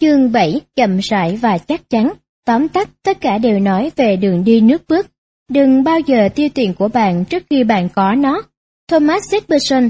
Chương 7 chậm rãi và chắc chắn. Tóm tắt tất cả đều nói về đường đi nước bước. Đừng bao giờ tiêu tiền của bạn trước khi bạn có nó. Thomas Jefferson,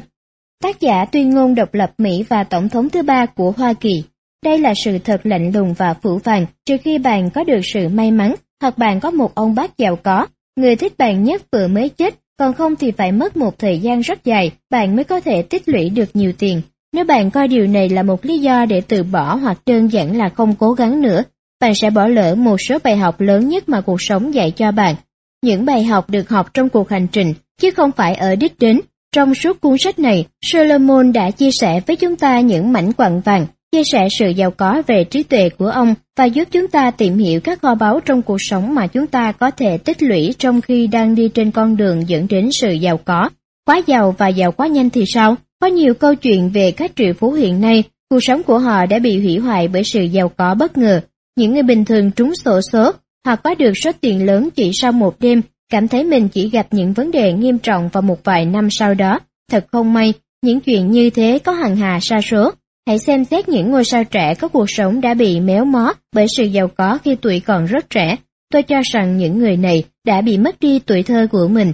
tác giả tuyên ngôn độc lập Mỹ và tổng thống thứ ba của Hoa Kỳ. Đây là sự thật lạnh lùng và phủ phàng trừ khi bạn có được sự may mắn hoặc bạn có một ông bác giàu có, người thích bạn nhất vừa mới chết, còn không thì phải mất một thời gian rất dài bạn mới có thể tích lũy được nhiều tiền. Nếu bạn coi điều này là một lý do để từ bỏ hoặc đơn giản là không cố gắng nữa, bạn sẽ bỏ lỡ một số bài học lớn nhất mà cuộc sống dạy cho bạn. Những bài học được học trong cuộc hành trình, chứ không phải ở đích đến. Trong suốt cuốn sách này, Solomon đã chia sẻ với chúng ta những mảnh quặng vàng, chia sẻ sự giàu có về trí tuệ của ông và giúp chúng ta tìm hiểu các kho báu trong cuộc sống mà chúng ta có thể tích lũy trong khi đang đi trên con đường dẫn đến sự giàu có. Quá giàu và giàu quá nhanh thì sao? Có nhiều câu chuyện về các triệu phú hiện nay, cuộc sống của họ đã bị hủy hoại bởi sự giàu có bất ngờ. Những người bình thường trúng sổ số hoặc có được số tiền lớn chỉ sau một đêm, cảm thấy mình chỉ gặp những vấn đề nghiêm trọng vào một vài năm sau đó. Thật không may, những chuyện như thế có hằng hà sa số. Hãy xem xét những ngôi sao trẻ có cuộc sống đã bị méo mó bởi sự giàu có khi tuổi còn rất trẻ. Tôi cho rằng những người này đã bị mất đi tuổi thơ của mình,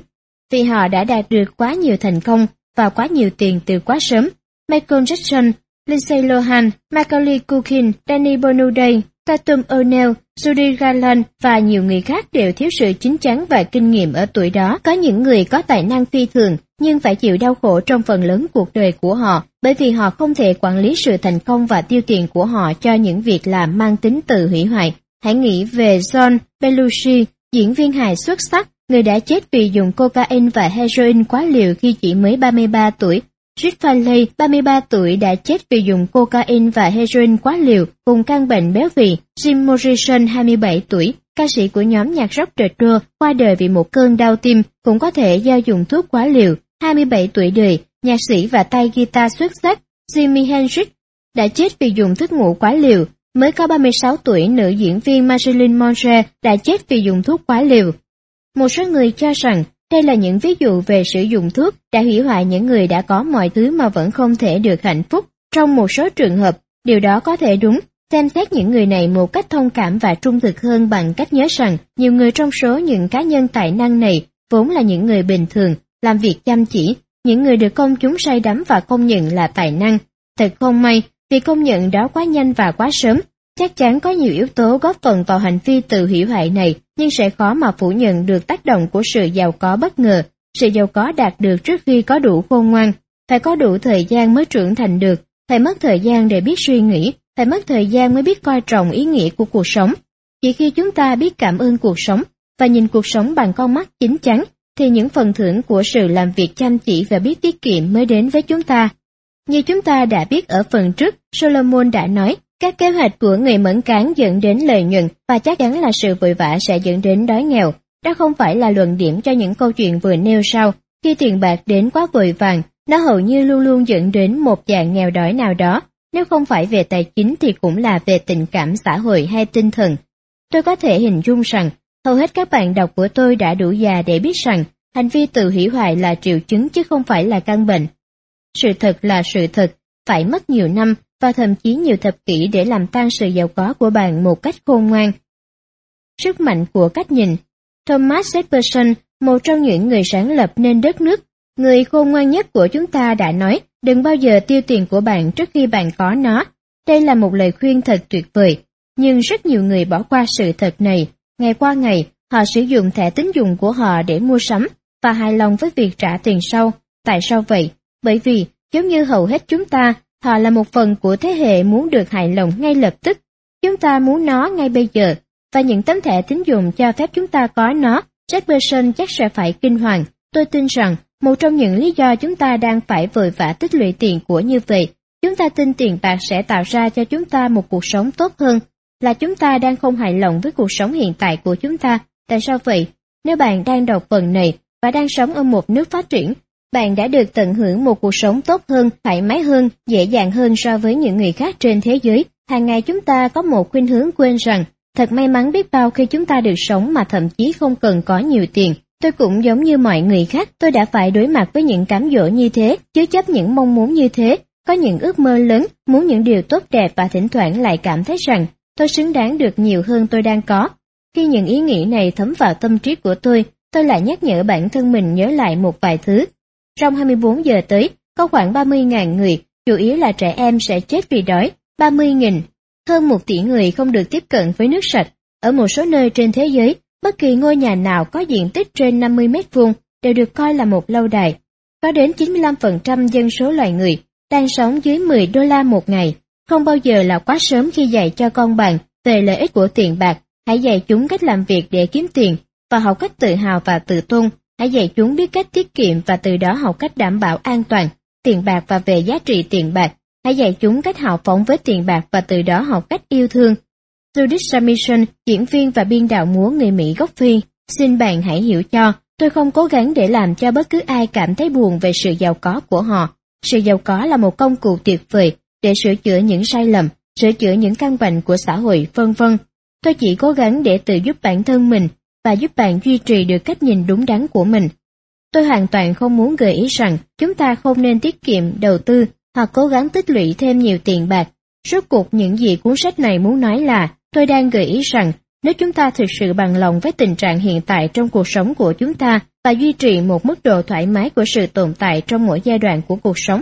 vì họ đã đạt được quá nhiều thành công và quá nhiều tiền từ quá sớm. Michael Jackson, Lindsay Lohan, Macaulay Culkin, Danny Bonaduce, Tatum O'Neill, Judy Garland và nhiều người khác đều thiếu sự chín chắn và kinh nghiệm ở tuổi đó. Có những người có tài năng phi thường nhưng phải chịu đau khổ trong phần lớn cuộc đời của họ bởi vì họ không thể quản lý sự thành công và tiêu tiền của họ cho những việc làm mang tính tự hủy hoại. Hãy nghĩ về John Belushi, diễn viên hài xuất sắc người đã chết vì dùng cocaine và heroin quá liều khi chỉ mới 33 tuổi. Rick Farley, 33 tuổi đã chết vì dùng cocaine và heroin quá liều cùng căn bệnh béo phì. Jim Morrison, 27 tuổi, ca sĩ của nhóm nhạc rock The trưa, qua đời vì một cơn đau tim, cũng có thể do dùng thuốc quá liều. 27 tuổi đời, nhạc sĩ và tay guitar xuất sắc Jimi Hendrix đã chết vì dùng thuốc ngủ quá liều. Mới có 36 tuổi, nữ diễn viên Marilyn Monroe đã chết vì dùng thuốc quá liều. Một số người cho rằng đây là những ví dụ về sử dụng thuốc đã hủy hoại những người đã có mọi thứ mà vẫn không thể được hạnh phúc. Trong một số trường hợp, điều đó có thể đúng. Xem xét những người này một cách thông cảm và trung thực hơn bằng cách nhớ rằng nhiều người trong số những cá nhân tài năng này vốn là những người bình thường, làm việc chăm chỉ, những người được công chúng say đắm và công nhận là tài năng. Thật không may, vì công nhận đó quá nhanh và quá sớm, Chắc chắn có nhiều yếu tố góp phần vào hành vi tự hủy hoại này, nhưng sẽ khó mà phủ nhận được tác động của sự giàu có bất ngờ. Sự giàu có đạt được trước khi có đủ khôn ngoan, phải có đủ thời gian mới trưởng thành được, phải mất thời gian để biết suy nghĩ, phải mất thời gian mới biết coi trọng ý nghĩa của cuộc sống. Chỉ khi chúng ta biết cảm ơn cuộc sống và nhìn cuộc sống bằng con mắt chính chắn, thì những phần thưởng của sự làm việc chăm chỉ và biết tiết kiệm mới đến với chúng ta. Như chúng ta đã biết ở phần trước, Solomon đã nói, các kế hoạch của người mẫn cán dẫn đến lợi nhuận và chắc chắn là sự vội vã sẽ dẫn đến đói nghèo. Đó không phải là luận điểm cho những câu chuyện vừa nêu sau. Khi tiền bạc đến quá vội vàng, nó hầu như luôn luôn dẫn đến một dạng nghèo đói nào đó. Nếu không phải về tài chính thì cũng là về tình cảm xã hội hay tinh thần. Tôi có thể hình dung rằng, hầu hết các bạn đọc của tôi đã đủ già để biết rằng hành vi tự hủy hoại là triệu chứng chứ không phải là căn bệnh. Sự thật là sự thật, phải mất nhiều năm và thậm chí nhiều thập kỷ để làm tan sự giàu có của bạn một cách khôn ngoan. Sức mạnh của cách nhìn Thomas Jefferson, một trong những người sáng lập nên đất nước, người khôn ngoan nhất của chúng ta đã nói, đừng bao giờ tiêu tiền của bạn trước khi bạn có nó. Đây là một lời khuyên thật tuyệt vời, nhưng rất nhiều người bỏ qua sự thật này. Ngày qua ngày, họ sử dụng thẻ tín dụng của họ để mua sắm và hài lòng với việc trả tiền sau. Tại sao vậy? Bởi vì, giống như hầu hết chúng ta, Họ là một phần của thế hệ muốn được hài lòng ngay lập tức. Chúng ta muốn nó ngay bây giờ, và những tấm thẻ tín dụng cho phép chúng ta có nó, Jack Berson chắc sẽ phải kinh hoàng. Tôi tin rằng, một trong những lý do chúng ta đang phải vội vã tích lũy tiền của như vậy, chúng ta tin tiền bạc sẽ tạo ra cho chúng ta một cuộc sống tốt hơn, là chúng ta đang không hài lòng với cuộc sống hiện tại của chúng ta. Tại sao vậy? Nếu bạn đang đọc phần này và đang sống ở một nước phát triển, bạn đã được tận hưởng một cuộc sống tốt hơn, thoải mái hơn, dễ dàng hơn so với những người khác trên thế giới. Hàng ngày chúng ta có một khuynh hướng quên rằng, thật may mắn biết bao khi chúng ta được sống mà thậm chí không cần có nhiều tiền. Tôi cũng giống như mọi người khác, tôi đã phải đối mặt với những cám dỗ như thế, chứa chấp những mong muốn như thế. có những ước mơ lớn, muốn những điều tốt đẹp và thỉnh thoảng lại cảm thấy rằng tôi xứng đáng được nhiều hơn tôi đang có. Khi những ý nghĩ này thấm vào tâm trí của tôi, tôi lại nhắc nhở bản thân mình nhớ lại một vài thứ. Trong 24 giờ tới, có khoảng 30.000 người, chủ yếu là trẻ em sẽ chết vì đói, 30.000. Hơn một tỷ người không được tiếp cận với nước sạch. Ở một số nơi trên thế giới, bất kỳ ngôi nhà nào có diện tích trên 50 mét vuông đều được coi là một lâu đài. Có đến 95% dân số loài người đang sống dưới 10 đô la một ngày. Không bao giờ là quá sớm khi dạy cho con bạn về lợi ích của tiền bạc. Hãy dạy chúng cách làm việc để kiếm tiền và học cách tự hào và tự tôn. Hãy dạy chúng biết cách tiết kiệm và từ đó học cách đảm bảo an toàn, tiền bạc và về giá trị tiền bạc. Hãy dạy chúng cách hào phóng với tiền bạc và từ đó học cách yêu thương. Judith Samison, diễn viên và biên đạo múa người Mỹ gốc Phi, xin bạn hãy hiểu cho, tôi không cố gắng để làm cho bất cứ ai cảm thấy buồn về sự giàu có của họ. Sự giàu có là một công cụ tuyệt vời để sửa chữa những sai lầm, sửa chữa những căn bệnh của xã hội, vân vân. Tôi chỉ cố gắng để tự giúp bản thân mình và giúp bạn duy trì được cách nhìn đúng đắn của mình. Tôi hoàn toàn không muốn gợi ý rằng chúng ta không nên tiết kiệm, đầu tư hoặc cố gắng tích lũy thêm nhiều tiền bạc. Rốt cuộc những gì cuốn sách này muốn nói là tôi đang gợi ý rằng nếu chúng ta thực sự bằng lòng với tình trạng hiện tại trong cuộc sống của chúng ta và duy trì một mức độ thoải mái của sự tồn tại trong mỗi giai đoạn của cuộc sống,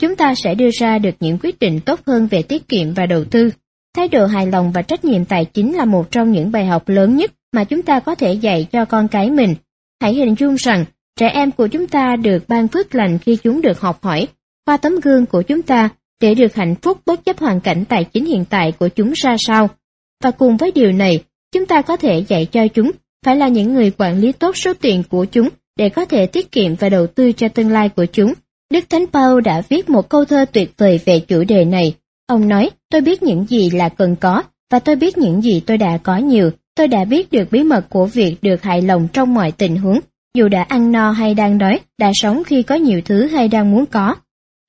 chúng ta sẽ đưa ra được những quyết định tốt hơn về tiết kiệm và đầu tư. Thái độ hài lòng và trách nhiệm tài chính là một trong những bài học lớn nhất mà chúng ta có thể dạy cho con cái mình. Hãy hình dung rằng trẻ em của chúng ta được ban phước lành khi chúng được học hỏi qua tấm gương của chúng ta để được hạnh phúc bất chấp hoàn cảnh tài chính hiện tại của chúng ra sao. Và cùng với điều này, chúng ta có thể dạy cho chúng phải là những người quản lý tốt số tiền của chúng để có thể tiết kiệm và đầu tư cho tương lai của chúng. Đức Thánh Paul đã viết một câu thơ tuyệt vời về chủ đề này. Ông nói, tôi biết những gì là cần có, và tôi biết những gì tôi đã có nhiều. Tôi đã biết được bí mật của việc được hài lòng trong mọi tình huống, dù đã ăn no hay đang đói, đã sống khi có nhiều thứ hay đang muốn có.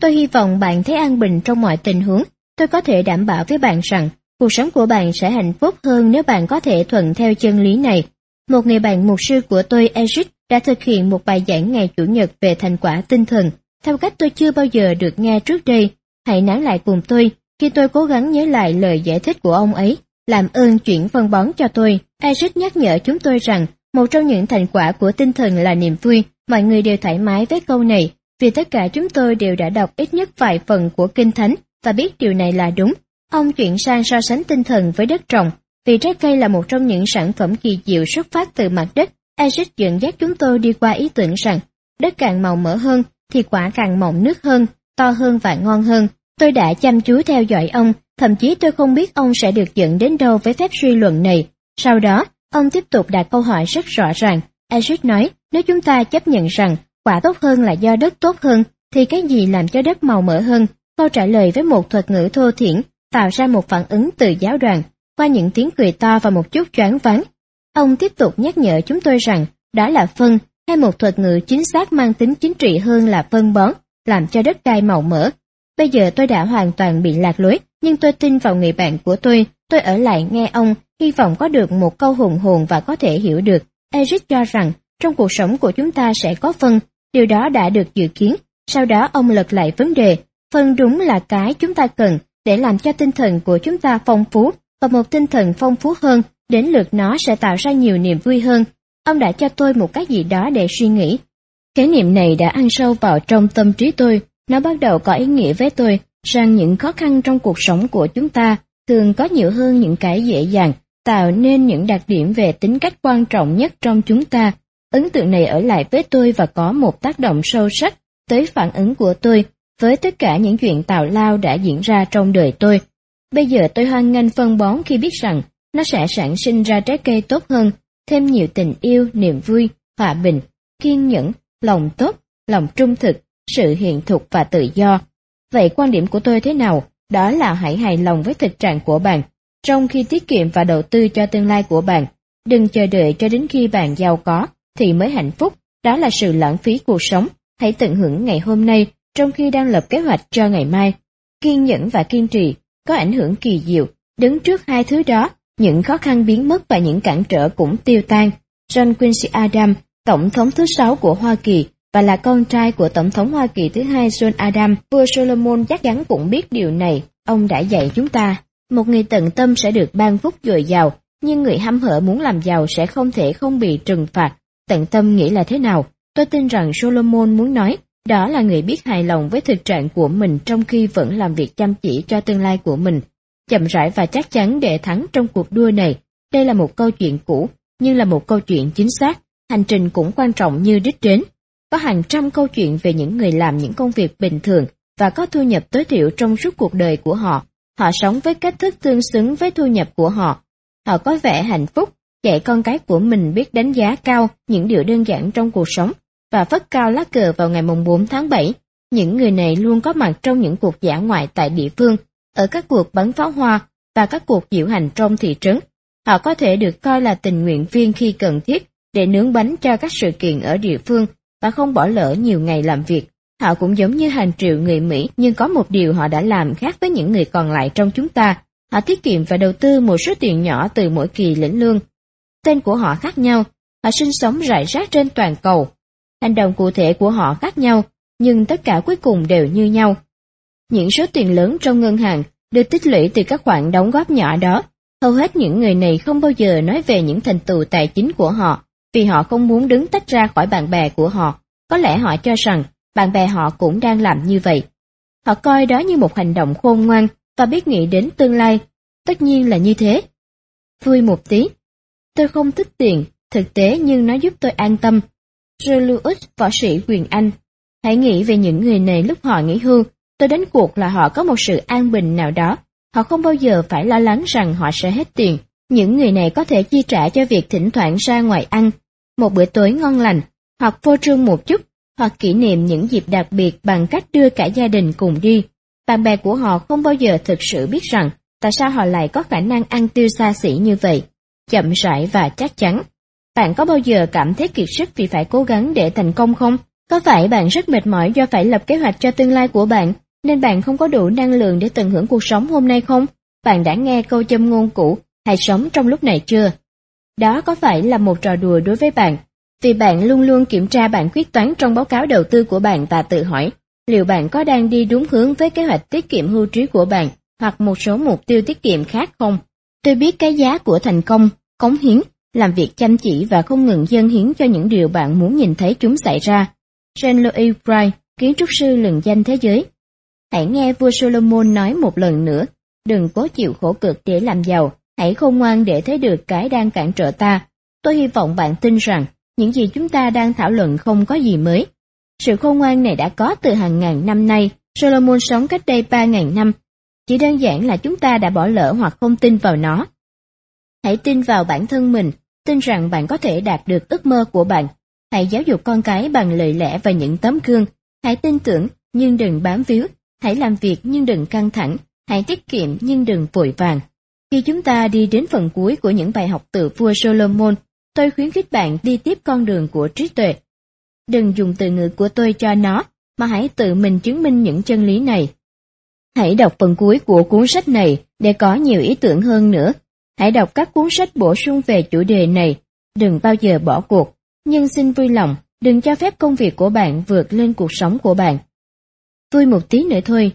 Tôi hy vọng bạn thấy an bình trong mọi tình huống. Tôi có thể đảm bảo với bạn rằng, cuộc sống của bạn sẽ hạnh phúc hơn nếu bạn có thể thuận theo chân lý này. Một người bạn mục sư của tôi, Eric, đã thực hiện một bài giảng ngày Chủ nhật về thành quả tinh thần, theo cách tôi chưa bao giờ được nghe trước đây. Hãy nán lại cùng tôi, khi tôi cố gắng nhớ lại lời giải thích của ông ấy, làm ơn chuyển phân bón cho tôi. Eric nhắc nhở chúng tôi rằng, một trong những thành quả của tinh thần là niềm vui, mọi người đều thoải mái với câu này, vì tất cả chúng tôi đều đã đọc ít nhất vài phần của Kinh Thánh và biết điều này là đúng. Ông chuyển sang so sánh tinh thần với đất trồng, vì trái cây là một trong những sản phẩm kỳ diệu xuất phát từ mặt đất. Eric dẫn dắt chúng tôi đi qua ý tưởng rằng, đất càng màu mỡ hơn thì quả càng mọng nước hơn, to hơn và ngon hơn. Tôi đã chăm chú theo dõi ông, thậm chí tôi không biết ông sẽ được dẫn đến đâu với phép suy luận này. Sau đó, ông tiếp tục đặt câu hỏi rất rõ ràng. Eric nói, nếu chúng ta chấp nhận rằng quả tốt hơn là do đất tốt hơn, thì cái gì làm cho đất màu mỡ hơn? Câu trả lời với một thuật ngữ thô thiển, tạo ra một phản ứng từ giáo đoàn, qua những tiếng cười to và một chút choáng váng. Ông tiếp tục nhắc nhở chúng tôi rằng, đó là phân, hay một thuật ngữ chính xác mang tính chính trị hơn là phân bón, làm cho đất đai màu mỡ. Bây giờ tôi đã hoàn toàn bị lạc lối, nhưng tôi tin vào người bạn của tôi, tôi ở lại nghe ông, hy vọng có được một câu hùng hồn và có thể hiểu được. Eric cho rằng, trong cuộc sống của chúng ta sẽ có phân, điều đó đã được dự kiến. Sau đó ông lật lại vấn đề, phân đúng là cái chúng ta cần để làm cho tinh thần của chúng ta phong phú, và một tinh thần phong phú hơn, đến lượt nó sẽ tạo ra nhiều niềm vui hơn. Ông đã cho tôi một cái gì đó để suy nghĩ. Khái niệm này đã ăn sâu vào trong tâm trí tôi, nó bắt đầu có ý nghĩa với tôi rằng những khó khăn trong cuộc sống của chúng ta thường có nhiều hơn những cái dễ dàng, tạo nên những đặc điểm về tính cách quan trọng nhất trong chúng ta. Ấn tượng này ở lại với tôi và có một tác động sâu sắc tới phản ứng của tôi với tất cả những chuyện tào lao đã diễn ra trong đời tôi. Bây giờ tôi hoan nghênh phân bón khi biết rằng nó sẽ sản sinh ra trái cây tốt hơn, thêm nhiều tình yêu, niềm vui, hòa bình, kiên nhẫn, lòng tốt, lòng trung thực, sự hiện thực và tự do. Vậy quan điểm của tôi thế nào? Đó là hãy hài lòng với thực trạng của bạn, trong khi tiết kiệm và đầu tư cho tương lai của bạn. Đừng chờ đợi cho đến khi bạn giàu có, thì mới hạnh phúc, đó là sự lãng phí cuộc sống. Hãy tận hưởng ngày hôm nay, trong khi đang lập kế hoạch cho ngày mai. Kiên nhẫn và kiên trì có ảnh hưởng kỳ diệu, đứng trước hai thứ đó, những khó khăn biến mất và những cản trở cũng tiêu tan. John Quincy Adams, Tổng thống thứ sáu của Hoa Kỳ, và là con trai của Tổng thống Hoa Kỳ thứ hai John Adams, vua Solomon chắc chắn cũng biết điều này, ông đã dạy chúng ta. Một người tận tâm sẽ được ban phúc dồi dào, nhưng người hăm hở muốn làm giàu sẽ không thể không bị trừng phạt. Tận tâm nghĩ là thế nào? Tôi tin rằng Solomon muốn nói, đó là người biết hài lòng với thực trạng của mình trong khi vẫn làm việc chăm chỉ cho tương lai của mình. Chậm rãi và chắc chắn để thắng trong cuộc đua này, đây là một câu chuyện cũ, nhưng là một câu chuyện chính xác, hành trình cũng quan trọng như đích đến. Có hàng trăm câu chuyện về những người làm những công việc bình thường và có thu nhập tối thiểu trong suốt cuộc đời của họ. Họ sống với cách thức tương xứng với thu nhập của họ. Họ có vẻ hạnh phúc, dạy con cái của mình biết đánh giá cao những điều đơn giản trong cuộc sống và phất cao lá cờ vào ngày mùng 4 tháng 7. Những người này luôn có mặt trong những cuộc giả ngoại tại địa phương, ở các cuộc bắn pháo hoa và các cuộc diễu hành trong thị trấn. Họ có thể được coi là tình nguyện viên khi cần thiết để nướng bánh cho các sự kiện ở địa phương và không bỏ lỡ nhiều ngày làm việc. Họ cũng giống như hàng triệu người Mỹ, nhưng có một điều họ đã làm khác với những người còn lại trong chúng ta. Họ tiết kiệm và đầu tư một số tiền nhỏ từ mỗi kỳ lĩnh lương. Tên của họ khác nhau, họ sinh sống rải rác trên toàn cầu. Hành động cụ thể của họ khác nhau, nhưng tất cả cuối cùng đều như nhau. Những số tiền lớn trong ngân hàng được tích lũy từ các khoản đóng góp nhỏ đó. Hầu hết những người này không bao giờ nói về những thành tựu tài chính của họ, vì họ không muốn đứng tách ra khỏi bạn bè của họ. Có lẽ họ cho rằng bạn bè họ cũng đang làm như vậy. Họ coi đó như một hành động khôn ngoan và biết nghĩ đến tương lai. Tất nhiên là như thế. Vui một tí. Tôi không thích tiền, thực tế nhưng nó giúp tôi an tâm. Julius, võ sĩ quyền Anh. Hãy nghĩ về những người này lúc họ nghỉ hưu. Tôi đánh cuộc là họ có một sự an bình nào đó. Họ không bao giờ phải lo lắng rằng họ sẽ hết tiền. Những người này có thể chi trả cho việc thỉnh thoảng ra ngoài ăn, một bữa tối ngon lành, hoặc vô trương một chút, hoặc kỷ niệm những dịp đặc biệt bằng cách đưa cả gia đình cùng đi. Bạn bè của họ không bao giờ thực sự biết rằng tại sao họ lại có khả năng ăn tiêu xa xỉ như vậy, chậm rãi và chắc chắn. Bạn có bao giờ cảm thấy kiệt sức vì phải cố gắng để thành công không? Có phải bạn rất mệt mỏi do phải lập kế hoạch cho tương lai của bạn, nên bạn không có đủ năng lượng để tận hưởng cuộc sống hôm nay không? Bạn đã nghe câu châm ngôn cũ, hãy sống trong lúc này chưa? Đó có phải là một trò đùa đối với bạn, vì bạn luôn luôn kiểm tra bản quyết toán trong báo cáo đầu tư của bạn và tự hỏi, liệu bạn có đang đi đúng hướng với kế hoạch tiết kiệm hưu trí của bạn hoặc một số mục tiêu tiết kiệm khác không? Tôi biết cái giá của thành công, cống hiến, làm việc chăm chỉ và không ngừng dâng hiến cho những điều bạn muốn nhìn thấy chúng xảy ra. Jean-Louis Bright, kiến trúc sư lừng danh thế giới. Hãy nghe vua Solomon nói một lần nữa, đừng cố chịu khổ cực để làm giàu, hãy khôn ngoan để thấy được cái đang cản trở ta. Tôi hy vọng bạn tin rằng những gì chúng ta đang thảo luận không có gì mới. Sự khôn ngoan này đã có từ hàng ngàn năm nay, Solomon sống cách đây ba ngàn năm. Chỉ đơn giản là chúng ta đã bỏ lỡ hoặc không tin vào nó. Hãy tin vào bản thân mình, tin rằng bạn có thể đạt được ước mơ của bạn. Hãy giáo dục con cái bằng lời lẽ và những tấm gương. Hãy tin tưởng nhưng đừng bám víu. Hãy làm việc nhưng đừng căng thẳng. Hãy tiết kiệm nhưng đừng vội vàng. Khi chúng ta đi đến phần cuối của những bài học từ vua Solomon, tôi khuyến khích bạn đi tiếp con đường của trí tuệ. Đừng dùng từ ngữ của tôi cho nó, mà hãy tự mình chứng minh những chân lý này. Hãy đọc phần cuối của cuốn sách này để có nhiều ý tưởng hơn nữa. Hãy đọc các cuốn sách bổ sung về chủ đề này, đừng bao giờ bỏ cuộc. Nhưng xin vui lòng, đừng cho phép công việc của bạn vượt lên cuộc sống của bạn. Vui một tí nữa thôi.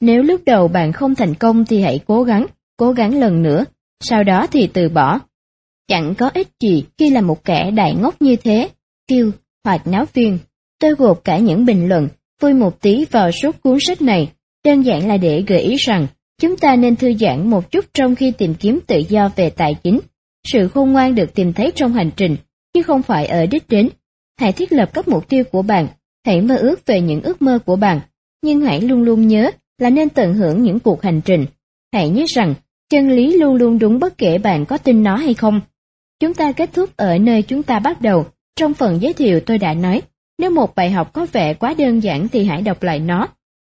Nếu lúc đầu bạn không thành công thì hãy cố gắng, cố gắng lần nữa, sau đó thì từ bỏ. Chẳng có ích gì khi là một kẻ đại ngốc như thế, kêu, hoặc náo phiên. Tôi gộp cả những bình luận, vui một tí vào suốt cuốn sách này, đơn giản là để gợi ý rằng chúng ta nên thư giãn một chút trong khi tìm kiếm tự do về tài chính. Sự khôn ngoan được tìm thấy trong hành trình, chứ không phải ở đích đến. Hãy thiết lập các mục tiêu của bạn, hãy mơ ước về những ước mơ của bạn, nhưng hãy luôn luôn nhớ là nên tận hưởng những cuộc hành trình. Hãy nhớ rằng, chân lý luôn luôn đúng bất kể bạn có tin nó hay không. Chúng ta kết thúc ở nơi chúng ta bắt đầu. Trong phần giới thiệu tôi đã nói, nếu một bài học có vẻ quá đơn giản thì hãy đọc lại nó.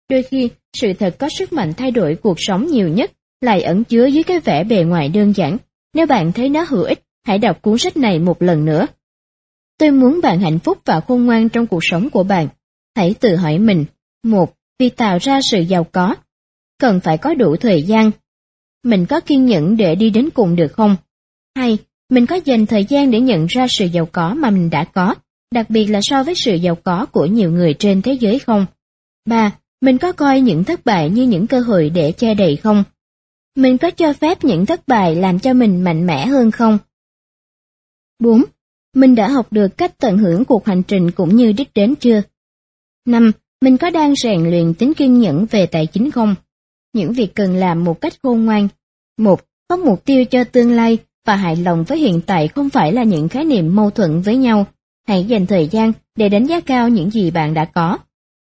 Đôi khi, sự thật có sức mạnh thay đổi cuộc sống nhiều nhất, lại ẩn chứa dưới cái vẻ bề ngoài đơn giản. Nếu bạn thấy nó hữu ích, hãy đọc cuốn sách này một lần nữa. Tôi muốn bạn hạnh phúc và khôn ngoan trong cuộc sống của bạn. Hãy tự hỏi mình, một, vì tạo ra sự giàu có, cần phải có đủ thời gian. Mình có kiên nhẫn để đi đến cùng được không? Hai, mình có dành thời gian để nhận ra sự giàu có mà mình đã có, đặc biệt là so với sự giàu có của nhiều người trên thế giới không? 3. Mình có coi những thất bại như những cơ hội để che đậy không? Mình có cho phép những thất bại làm cho mình mạnh mẽ hơn không? 4. Mình đã học được cách tận hưởng cuộc hành trình cũng như đích đến chưa? 5. Mình có đang rèn luyện tính kiên nhẫn về tài chính không? Những việc cần làm một cách khôn ngoan. một Có mục tiêu cho tương lai và hài lòng với hiện tại không phải là những khái niệm mâu thuẫn với nhau. Hãy dành thời gian để đánh giá cao những gì bạn đã có.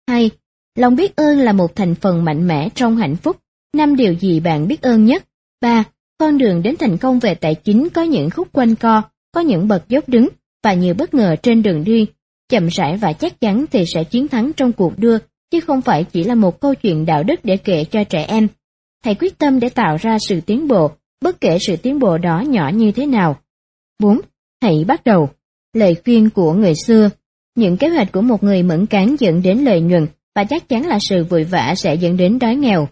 hai Lòng biết ơn là một thành phần mạnh mẽ trong hạnh phúc. Năm điều gì bạn biết ơn nhất? ba Con đường đến thành công về tài chính có những khúc quanh co, có những bậc dốc đứng và nhiều bất ngờ trên đường đi. Chậm rãi và chắc chắn thì sẽ chiến thắng trong cuộc đua, chứ không phải chỉ là một câu chuyện đạo đức để kể cho trẻ em. Hãy quyết tâm để tạo ra sự tiến bộ, bất kể sự tiến bộ đó nhỏ như thế nào. 4. Hãy bắt đầu. Lời khuyên của người xưa. Những kế hoạch của một người mẫn cán dẫn đến lợi nhuận và chắc chắn là sự vội vã sẽ dẫn đến đói nghèo.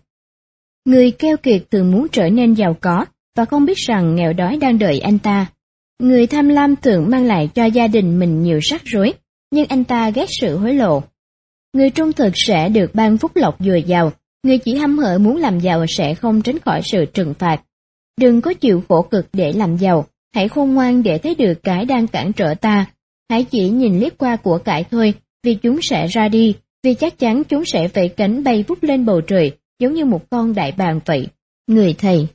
Người keo kiệt thường muốn trở nên giàu có và không biết rằng nghèo đói đang đợi anh ta. Người tham lam thường mang lại cho gia đình mình nhiều rắc rối, nhưng anh ta ghét sự hối lộ. Người trung thực sẽ được ban phúc lộc dồi dào, người chỉ hâm hở muốn làm giàu sẽ không tránh khỏi sự trừng phạt. Đừng có chịu khổ cực để làm giàu, hãy khôn ngoan để thấy được cái đang cản trở ta. Hãy chỉ nhìn liếc qua của cải thôi, vì chúng sẽ ra đi, vì chắc chắn chúng sẽ vẫy cánh bay vút lên bầu trời, giống như một con đại bàng vậy. Người thầy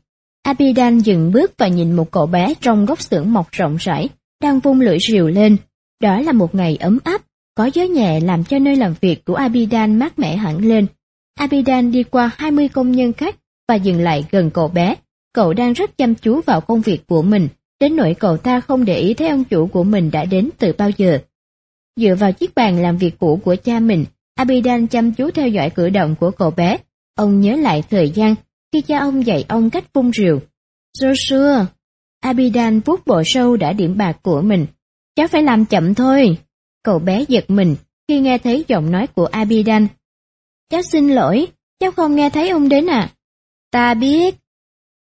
Abidan dừng bước và nhìn một cậu bé trong góc xưởng mọc rộng rãi, đang vung lưỡi rìu lên. Đó là một ngày ấm áp, có gió nhẹ làm cho nơi làm việc của Abidan mát mẻ hẳn lên. Abidan đi qua 20 công nhân khác và dừng lại gần cậu bé. Cậu đang rất chăm chú vào công việc của mình, đến nỗi cậu ta không để ý thấy ông chủ của mình đã đến từ bao giờ. Dựa vào chiếc bàn làm việc cũ của cha mình, Abidan chăm chú theo dõi cử động của cậu bé. Ông nhớ lại thời gian khi cha ông dạy ông cách vung rượu. Joshua, Abidan vuốt bộ sâu đã điểm bạc của mình. Cháu phải làm chậm thôi. Cậu bé giật mình khi nghe thấy giọng nói của Abidan. Cháu xin lỗi, cháu không nghe thấy ông đến à? Ta biết.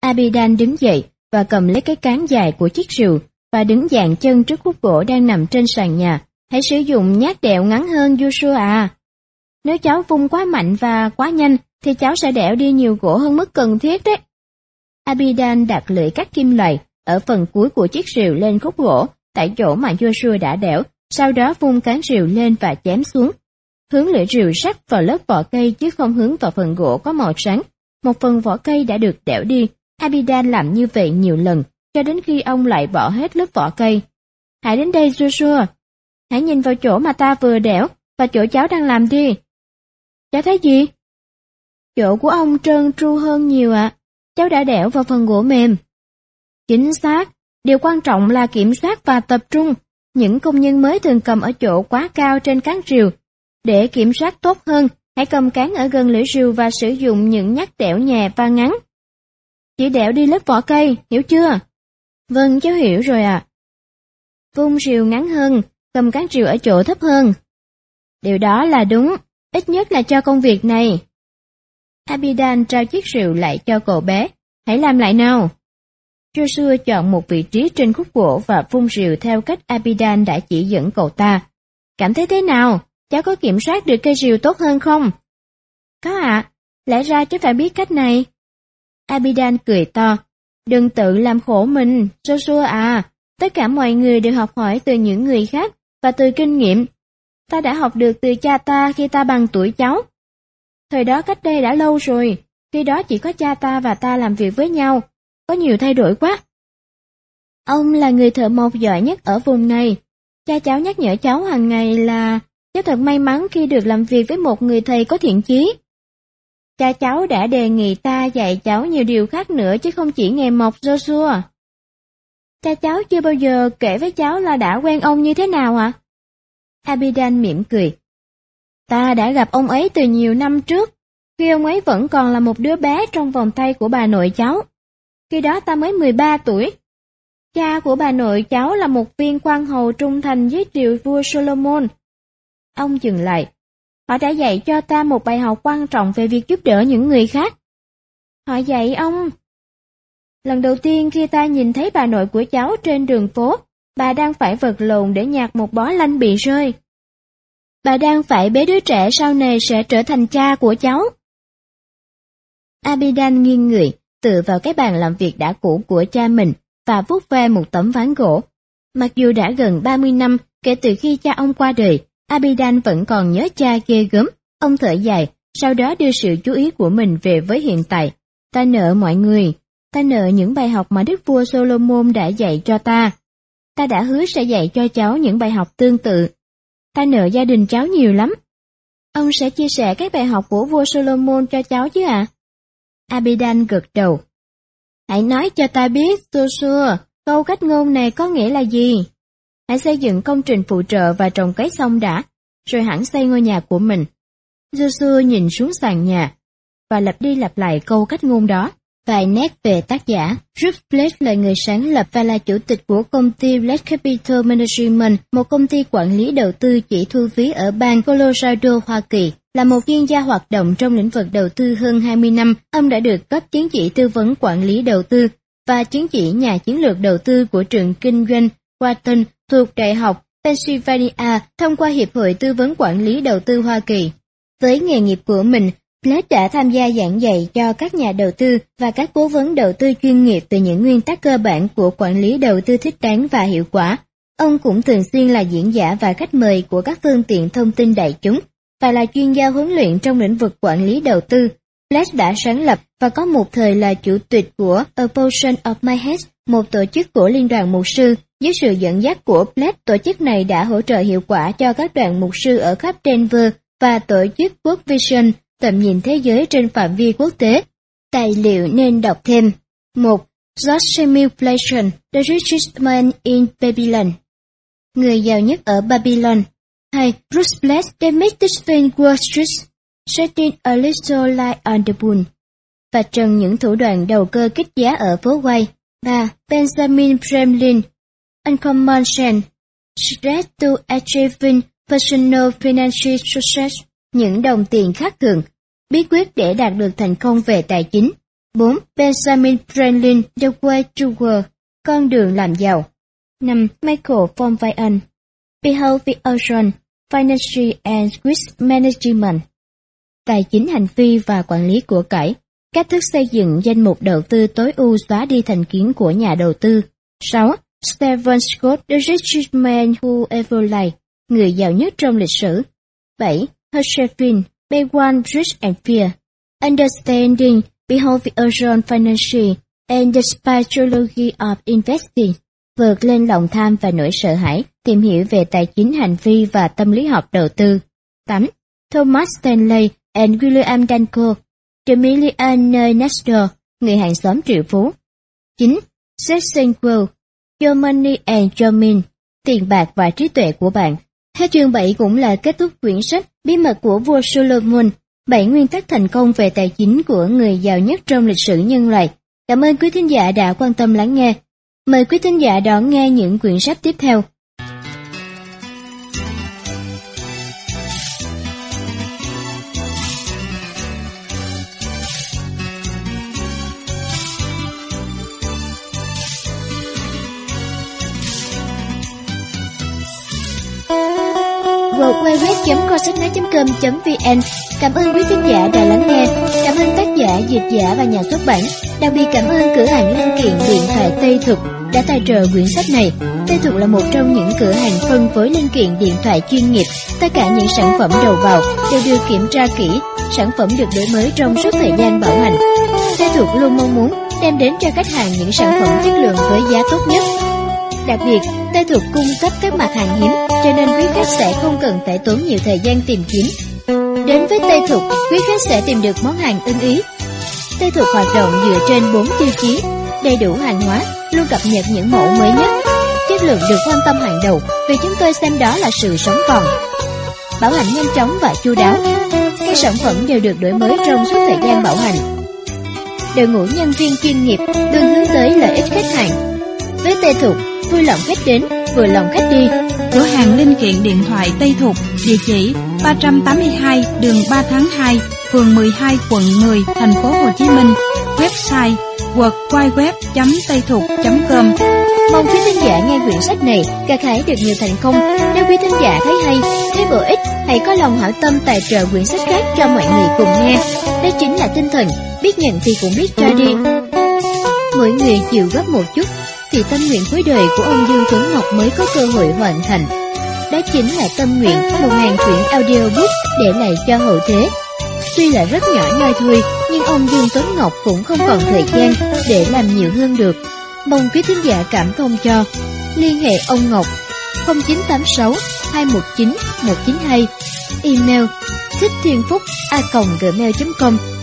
Abidan đứng dậy và cầm lấy cái cán dài của chiếc rìu và đứng dạng chân trước khúc gỗ đang nằm trên sàn nhà. Hãy sử dụng nhát đẹo ngắn hơn Joshua à. Nếu cháu vung quá mạnh và quá nhanh thì cháu sẽ đẽo đi nhiều gỗ hơn mức cần thiết đấy. Abidan đặt lưỡi cắt kim loại ở phần cuối của chiếc rìu lên khúc gỗ, tại chỗ mà Joshua đã đẽo, sau đó vung cán rìu lên và chém xuống. Hướng lưỡi rìu sắc vào lớp vỏ cây chứ không hướng vào phần gỗ có màu trắng. Một phần vỏ cây đã được đẽo đi, Abidan làm như vậy nhiều lần, cho đến khi ông lại bỏ hết lớp vỏ cây. Hãy đến đây Joshua, hãy nhìn vào chỗ mà ta vừa đẽo, và chỗ cháu đang làm đi. Cháu thấy gì? Chỗ của ông trơn tru hơn nhiều ạ. Cháu đã đẽo vào phần gỗ mềm. Chính xác, điều quan trọng là kiểm soát và tập trung. Những công nhân mới thường cầm ở chỗ quá cao trên cán rìu. Để kiểm soát tốt hơn, hãy cầm cán ở gần lưỡi rìu và sử dụng những nhát đẽo nhẹ và ngắn. Chỉ đẽo đi lớp vỏ cây, hiểu chưa? Vâng, cháu hiểu rồi ạ. À. Vung rìu ngắn hơn, cầm cán rìu ở chỗ thấp hơn. Điều đó là đúng, ít nhất là cho công việc này. Abidan trao chiếc rượu lại cho cậu bé. Hãy làm lại nào. Joshua chọn một vị trí trên khúc gỗ và vung rượu theo cách Abidan đã chỉ dẫn cậu ta. Cảm thấy thế nào? Cháu có kiểm soát được cây rìu tốt hơn không? Có ạ, lẽ ra cháu phải biết cách này. Abidan cười to. Đừng tự làm khổ mình, Joshua à. Tất cả mọi người đều học hỏi từ những người khác và từ kinh nghiệm. Ta đã học được từ cha ta khi ta bằng tuổi cháu. Thời đó cách đây đã lâu rồi, khi đó chỉ có cha ta và ta làm việc với nhau, có nhiều thay đổi quá. Ông là người thợ mộc giỏi nhất ở vùng này. Cha cháu nhắc nhở cháu hàng ngày là cháu thật may mắn khi được làm việc với một người thầy có thiện chí. Cha cháu đã đề nghị ta dạy cháu nhiều điều khác nữa chứ không chỉ nghề mộc Joshua. Cha cháu chưa bao giờ kể với cháu là đã quen ông như thế nào ạ? À? Abidan mỉm cười. Ta đã gặp ông ấy từ nhiều năm trước, khi ông ấy vẫn còn là một đứa bé trong vòng tay của bà nội cháu. Khi đó ta mới 13 tuổi. Cha của bà nội cháu là một viên quan hầu trung thành với triều vua Solomon. Ông dừng lại. Họ đã dạy cho ta một bài học quan trọng về việc giúp đỡ những người khác. Họ dạy ông. Lần đầu tiên khi ta nhìn thấy bà nội của cháu trên đường phố, bà đang phải vật lộn để nhặt một bó lanh bị rơi. Bà đang phải bế đứa trẻ sau này sẽ trở thành cha của cháu. Abidan nghiêng người, tựa vào cái bàn làm việc đã cũ của cha mình và vuốt ve một tấm ván gỗ. Mặc dù đã gần 30 năm kể từ khi cha ông qua đời, Abidan vẫn còn nhớ cha ghê gớm. Ông thở dài, sau đó đưa sự chú ý của mình về với hiện tại. Ta nợ mọi người, ta nợ những bài học mà đức vua Solomon đã dạy cho ta. Ta đã hứa sẽ dạy cho cháu những bài học tương tự. Ta nợ gia đình cháu nhiều lắm. Ông sẽ chia sẻ các bài học của vua Solomon cho cháu chứ ạ? À? Abidan gật đầu. Hãy nói cho ta biết, Joshua, câu cách ngôn này có nghĩa là gì? Hãy xây dựng công trình phụ trợ và trồng cấy xong đã, rồi hẳn xây ngôi nhà của mình. Joshua nhìn xuống sàn nhà, và lặp đi lặp lại câu cách ngôn đó. Vài nét về tác giả, Ruth Blake là người sáng lập và là chủ tịch của công ty Blake Capital Management, một công ty quản lý đầu tư chỉ thu phí ở bang Colorado, Hoa Kỳ. Là một chuyên gia hoạt động trong lĩnh vực đầu tư hơn 20 năm, ông đã được cấp chứng chỉ tư vấn quản lý đầu tư và chứng chỉ nhà chiến lược đầu tư của trường kinh doanh Wharton thuộc Đại học Pennsylvania thông qua Hiệp hội Tư vấn Quản lý Đầu tư Hoa Kỳ. Với nghề nghiệp của mình, Blake đã tham gia giảng dạy cho các nhà đầu tư và các cố vấn đầu tư chuyên nghiệp về những nguyên tắc cơ bản của quản lý đầu tư thích đáng và hiệu quả. Ông cũng thường xuyên là diễn giả và khách mời của các phương tiện thông tin đại chúng và là chuyên gia huấn luyện trong lĩnh vực quản lý đầu tư. Flash đã sáng lập và có một thời là chủ tịch của A Potion of My Head, một tổ chức của Liên đoàn Mục sư. Dưới sự dẫn dắt của Flash, tổ chức này đã hỗ trợ hiệu quả cho các đoàn mục sư ở khắp Denver và tổ chức World Vision tầm nhìn thế giới trên phạm vi quốc tế. Tài liệu nên đọc thêm. 1. George Samuel The Richest Man in Babylon. Người giàu nhất ở Babylon. 2. Bruce Bless The Mightiest Man Wall Street, Setting a Little Light on the Moon. Và trần những thủ đoạn đầu cơ kích giá ở phố quay. 3. Benjamin Franklin, Uncommon Sense, Stress to Achieving Personal Financial Success, những đồng tiền khác thường, bí quyết để đạt được thành công về tài chính. 4. Benjamin Franklin, The Way to World con đường làm giàu. 5. Michael von Weyen, Behold the Ocean, Financial and Risk Management. Tài chính hành vi và quản lý của cải, cách thức xây dựng danh mục đầu tư tối ưu xóa đi thành kiến của nhà đầu tư. 6. Stephen Scott, The Richest Man Who Ever Lived, người giàu nhất trong lịch sử. 7. Hershevin, Pay One Rich and Fear, Understanding Behavioral Financial and the Spirituality of Investing, vượt lên lòng tham và nỗi sợ hãi, tìm hiểu về tài chính hành vi và tâm lý học đầu tư. 8. Thomas Stanley and William Danko, Jamilian Nestor, người hàng xóm triệu phú. 9. Seth Will, Your Money and Your Mean, tiền bạc và trí tuệ của bạn. Hết chương 7 cũng là kết thúc quyển sách Bí mật của vua Solomon, bảy nguyên tắc thành công về tài chính của người giàu nhất trong lịch sử nhân loại. Cảm ơn quý thính giả đã quan tâm lắng nghe. Mời quý thính giả đón nghe những quyển sách tiếp theo. www.cosetnet.com.vn Cảm ơn quý khán giả đã lắng nghe. Cảm ơn tác giả, dịch giả và nhà xuất bản. Đặc biệt cảm ơn cửa hàng linh kiện điện thoại Tây Thục đã tài trợ quyển sách này. Tây Thục là một trong những cửa hàng phân phối linh kiện điện thoại chuyên nghiệp. Tất cả những sản phẩm đầu vào đều được kiểm tra kỹ, sản phẩm được đổi mới trong suốt thời gian bảo hành. Tây Thục luôn mong muốn đem đến cho khách hàng những sản phẩm chất lượng với giá tốt nhất. Đặc biệt, Tây Thục cung cấp các mặt hàng hiếm, cho nên quý khách sẽ không cần phải tốn nhiều thời gian tìm kiếm. Đến với Tây Thục, quý khách sẽ tìm được món hàng ưng ý. Tây Thục hoạt động dựa trên 4 tiêu chí, đầy đủ hàng hóa, luôn cập nhật những mẫu mới nhất. Chất lượng được quan tâm hàng đầu vì chúng tôi xem đó là sự sống còn. Bảo hành nhanh chóng và chu đáo. Các sản phẩm đều được đổi mới trong suốt thời gian bảo hành. Đội ngũ nhân viên chuyên nghiệp luôn hướng tới lợi ích khách hàng. Với tê Thục, vui lòng khách đến, vừa lòng khách đi. Cửa hàng linh kiện điện thoại Tây Thục, địa chỉ 382 đường 3 tháng 2, phường 12, quận 10, thành phố Hồ Chí Minh. Website www.tây thục.com Mong quý thính giả nghe quyển sách này gặt hái được nhiều thành công. Nếu quý thính giả thấy hay, thấy bổ ích, hãy có lòng hảo tâm tài trợ quyển sách khác cho mọi người cùng nghe. Đó chính là tinh thần biết nhận thì cũng biết cho đi. Mỗi người chịu góp một chút, thì tâm nguyện cuối đời của ông Dương Tuấn Ngọc mới có cơ hội hoàn thành. Đó chính là tâm nguyện một ngàn quyển audiobook để lại cho hậu thế. Tuy là rất nhỏ nhoi thôi, nhưng ông Dương Tuấn Ngọc cũng không còn thời gian để làm nhiều hơn được. Mong quý thính giả cảm thông cho. Liên hệ ông Ngọc 0986 219 192 Email thích thiên phúc a gmail.com